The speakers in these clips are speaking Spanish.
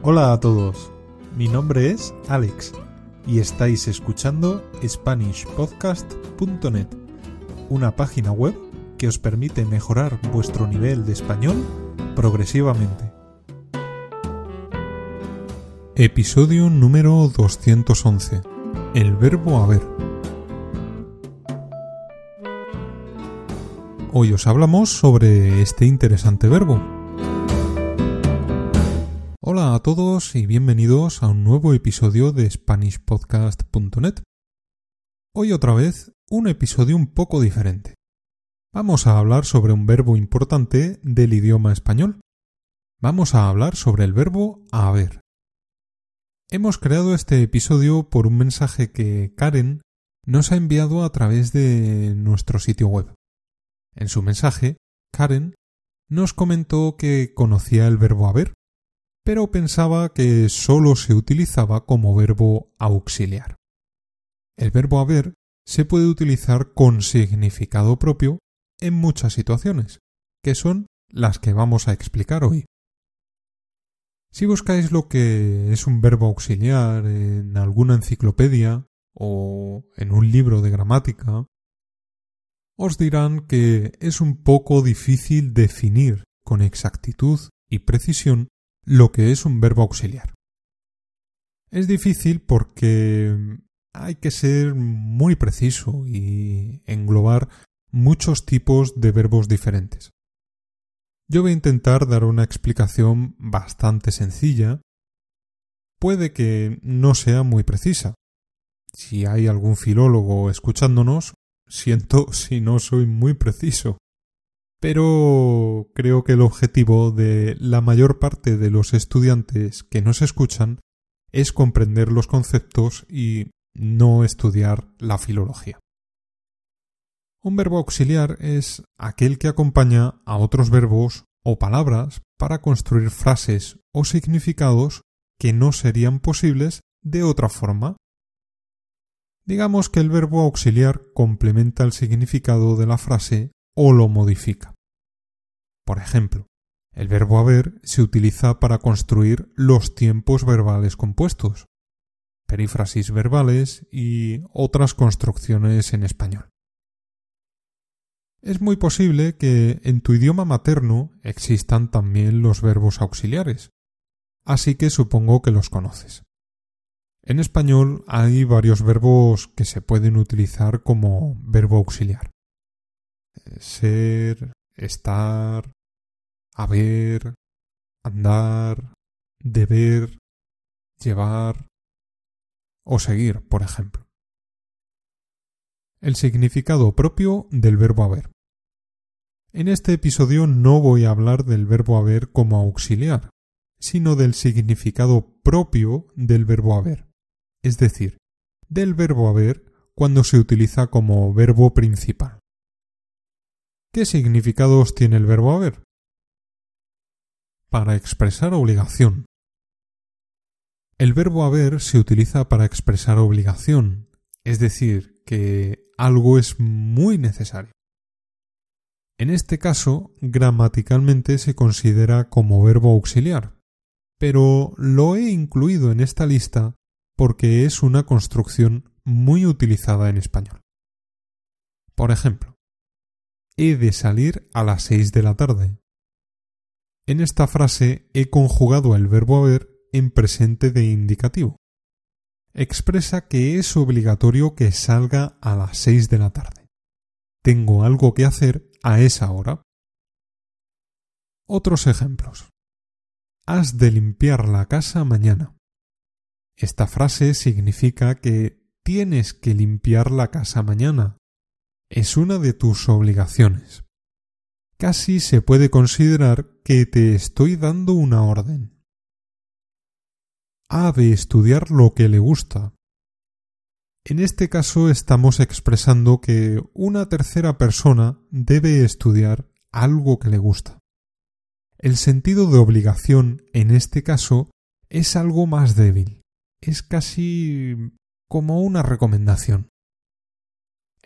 Hola a todos, mi nombre es Alex y estáis escuchando SpanishPodcast.net, una página web que os permite mejorar vuestro nivel de español progresivamente. Episodio número 211. El verbo haber. Hoy os hablamos sobre este interesante verbo. Hola a todos y bienvenidos a un nuevo episodio de SpanishPodcast.net. Hoy otra vez un episodio un poco diferente. Vamos a hablar sobre un verbo importante del idioma español. Vamos a hablar sobre el verbo haber. Hemos creado este episodio por un mensaje que Karen nos ha enviado a través de nuestro sitio web. En su mensaje, Karen nos comentó que conocía el verbo haber, pero pensaba que sólo se utilizaba como verbo auxiliar. El verbo haber se puede utilizar con significado propio en muchas situaciones, que son las que vamos a explicar hoy. Si buscáis lo que es un verbo auxiliar en alguna enciclopedia o en un libro de gramática, os dirán que es un poco difícil definir con exactitud y precisión lo que es un verbo auxiliar. Es difícil porque hay que ser muy preciso y englobar muchos tipos de verbos diferentes. Yo voy a intentar dar una explicación bastante sencilla. Puede que no sea muy precisa. Si hay algún filólogo escuchándonos, Siento si no soy muy preciso. Pero creo que el objetivo de la mayor parte de los estudiantes que nos escuchan es comprender los conceptos y no estudiar la filología. Un verbo auxiliar es aquel que acompaña a otros verbos o palabras para construir frases o significados que no serían posibles de otra forma Digamos que el verbo auxiliar complementa el significado de la frase o lo modifica. Por ejemplo, el verbo haber se utiliza para construir los tiempos verbales compuestos, perífrasis verbales y otras construcciones en español. Es muy posible que en tu idioma materno existan también los verbos auxiliares, así que supongo que los conoces. En español hay varios verbos que se pueden utilizar como verbo auxiliar. Ser, estar, haber, andar, deber, llevar o seguir, por ejemplo. El significado propio del verbo haber. En este episodio no voy a hablar del verbo haber como auxiliar, sino del significado propio del verbo haber es decir, del verbo haber cuando se utiliza como verbo principal. ¿Qué significados tiene el verbo haber? Para expresar obligación. El verbo haber se utiliza para expresar obligación, es decir, que algo es muy necesario. En este caso, gramaticalmente se considera como verbo auxiliar, pero lo he incluido en esta lista porque es una construcción muy utilizada en español. Por ejemplo, he de salir a las seis de la tarde. En esta frase he conjugado el verbo haber en presente de indicativo. Expresa que es obligatorio que salga a las seis de la tarde. Tengo algo que hacer a esa hora. Otros ejemplos. Has de limpiar la casa mañana. Esta frase significa que tienes que limpiar la casa mañana. Es una de tus obligaciones. Casi se puede considerar que te estoy dando una orden. Ha de estudiar lo que le gusta. En este caso estamos expresando que una tercera persona debe estudiar algo que le gusta. El sentido de obligación en este caso es algo más débil es casi como una recomendación.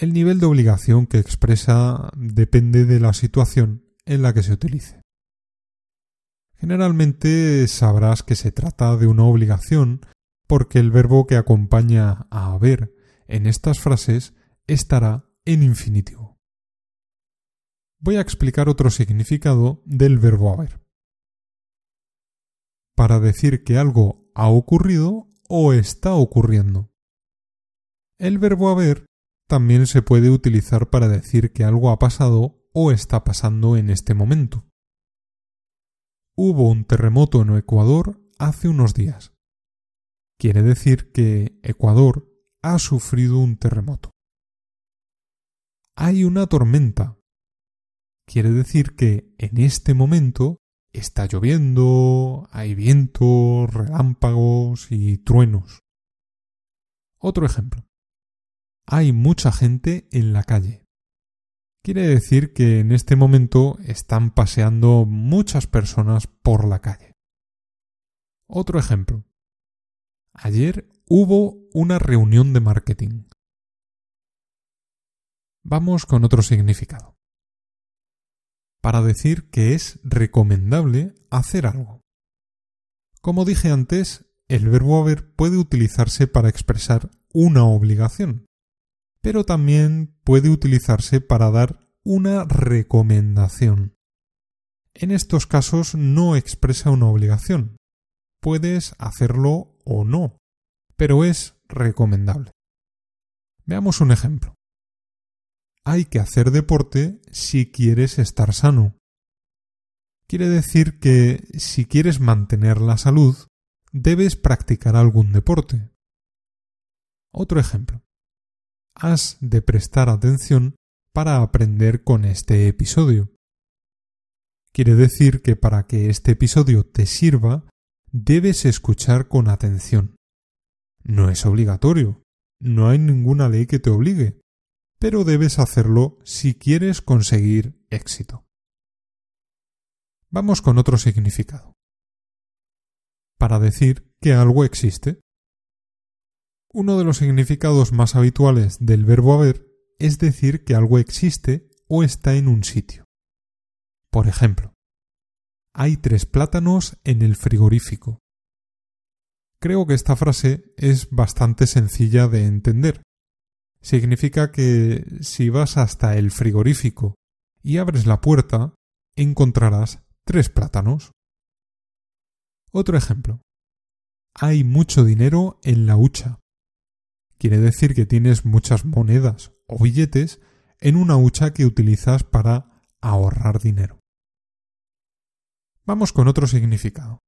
El nivel de obligación que expresa depende de la situación en la que se utilice. Generalmente sabrás que se trata de una obligación porque el verbo que acompaña a haber en estas frases estará en infinitivo. Voy a explicar otro significado del verbo haber. Para decir que algo ha ocurrido o está ocurriendo. El verbo haber también se puede utilizar para decir que algo ha pasado o está pasando en este momento. Hubo un terremoto en Ecuador hace unos días. Quiere decir que Ecuador ha sufrido un terremoto. Hay una tormenta. Quiere decir que en este momento está lloviendo, hay vientos, relámpagos y truenos. Otro ejemplo. Hay mucha gente en la calle. Quiere decir que en este momento están paseando muchas personas por la calle. Otro ejemplo. Ayer hubo una reunión de marketing. Vamos con otro significado. Para decir que es recomendable hacer algo. Como dije antes, el verbo haber puede utilizarse para expresar una obligación pero también puede utilizarse para dar una recomendación. En estos casos no expresa una obligación. Puedes hacerlo o no, pero es recomendable. Veamos un ejemplo. Hay que hacer deporte si quieres estar sano. Quiere decir que si quieres mantener la salud, debes practicar algún deporte. Otro ejemplo has de prestar atención para aprender con este episodio. Quiere decir que para que este episodio te sirva, debes escuchar con atención. No es obligatorio, no hay ninguna ley que te obligue, pero debes hacerlo si quieres conseguir éxito. Vamos con otro significado. Para decir que algo existe. Uno de los significados más habituales del verbo haber es decir que algo existe o está en un sitio. Por ejemplo, hay tres plátanos en el frigorífico. Creo que esta frase es bastante sencilla de entender. Significa que si vas hasta el frigorífico y abres la puerta, encontrarás tres plátanos. Otro ejemplo. Hay mucho dinero en la hucha quiere decir que tienes muchas monedas o billetes en una hucha que utilizas para ahorrar dinero. Vamos con otro significado.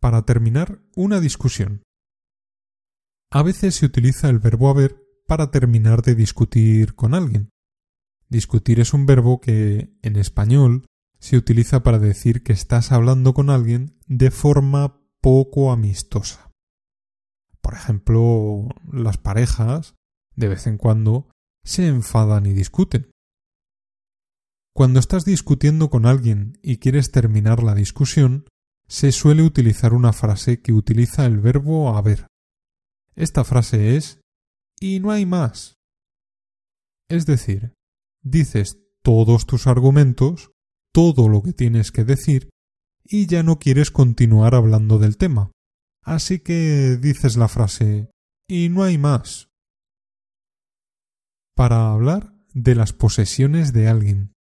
Para terminar una discusión. A veces se utiliza el verbo haber para terminar de discutir con alguien. Discutir es un verbo que, en español, se utiliza para decir que estás hablando con alguien de forma poco amistosa. Por ejemplo, las parejas, de vez en cuando, se enfadan y discuten. Cuando estás discutiendo con alguien y quieres terminar la discusión, se suele utilizar una frase que utiliza el verbo haber. Esta frase es y no hay más. Es decir, dices todos tus argumentos, todo lo que tienes que decir, y ya no quieres continuar hablando del tema. Así que dices la frase y no hay más. Para hablar de las posesiones de alguien.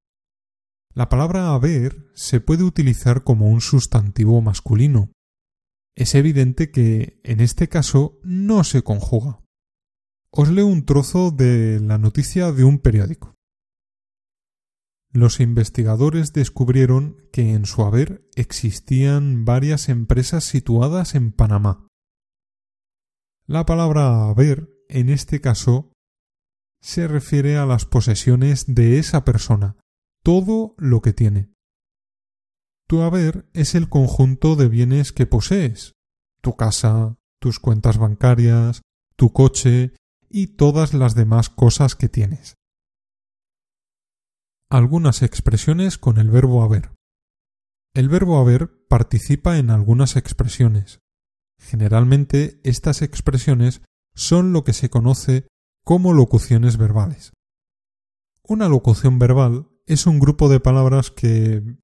La palabra haber se puede utilizar como un sustantivo masculino. Es evidente que en este caso no se conjuga. Os leo un trozo de la noticia de un periódico los investigadores descubrieron que en su haber existían varias empresas situadas en Panamá. La palabra haber, en este caso, se refiere a las posesiones de esa persona, todo lo que tiene. Tu haber es el conjunto de bienes que posees, tu casa, tus cuentas bancarias, tu coche y todas las demás cosas que tienes algunas expresiones con el verbo haber. El verbo haber participa en algunas expresiones. Generalmente estas expresiones son lo que se conoce como locuciones verbales. Una locución verbal es un grupo de palabras que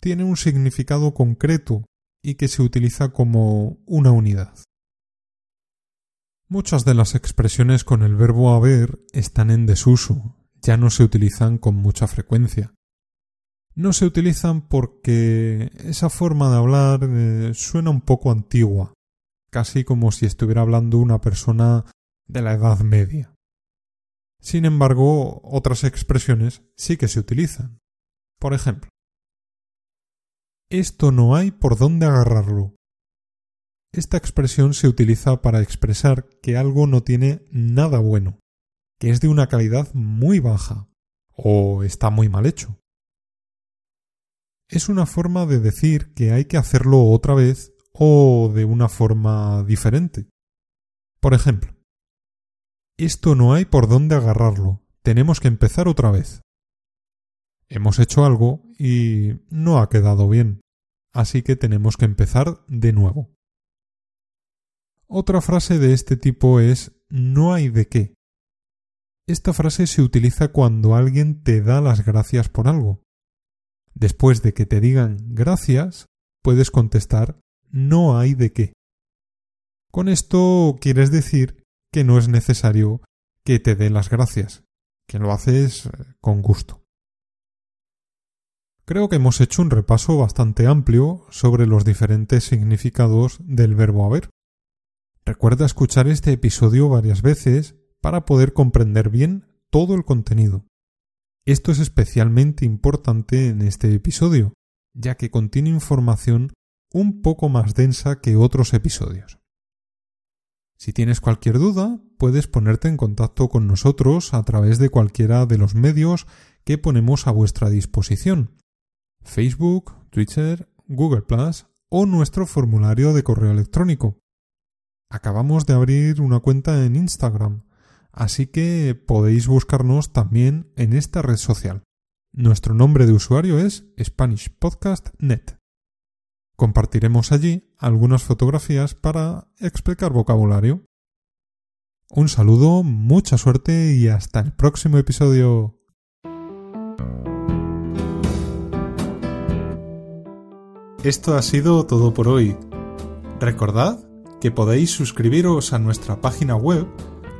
tiene un significado concreto y que se utiliza como una unidad. Muchas de las expresiones con el verbo haber están en desuso, ya no se utilizan con mucha frecuencia. No se utilizan porque esa forma de hablar eh, suena un poco antigua, casi como si estuviera hablando una persona de la Edad Media. Sin embargo, otras expresiones sí que se utilizan. Por ejemplo, esto no hay por dónde agarrarlo. Esta expresión se utiliza para expresar que algo no tiene nada bueno, que es de una calidad muy baja o está muy mal hecho. Es una forma de decir que hay que hacerlo otra vez o de una forma diferente. Por ejemplo, esto no hay por dónde agarrarlo, tenemos que empezar otra vez. Hemos hecho algo y no ha quedado bien, así que tenemos que empezar de nuevo. Otra frase de este tipo es no hay de qué. Esta frase se utiliza cuando alguien te da las gracias por algo. Después de que te digan gracias, puedes contestar no hay de qué. Con esto quieres decir que no es necesario que te dé las gracias, que lo haces con gusto. Creo que hemos hecho un repaso bastante amplio sobre los diferentes significados del verbo haber. Recuerda escuchar este episodio varias veces para poder comprender bien todo el contenido. Esto es especialmente importante en este episodio, ya que contiene información un poco más densa que otros episodios. Si tienes cualquier duda, puedes ponerte en contacto con nosotros a través de cualquiera de los medios que ponemos a vuestra disposición, Facebook, Twitter, Google o nuestro formulario de correo electrónico. Acabamos de abrir una cuenta en Instagram, así que podéis buscarnos también en esta red social. Nuestro nombre de usuario es SpanishPodcastNet. Compartiremos allí algunas fotografías para explicar vocabulario. Un saludo, mucha suerte y hasta el próximo episodio. Esto ha sido todo por hoy. Recordad que podéis suscribiros a nuestra página web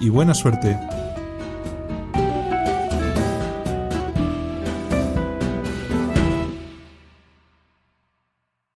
y buena suerte.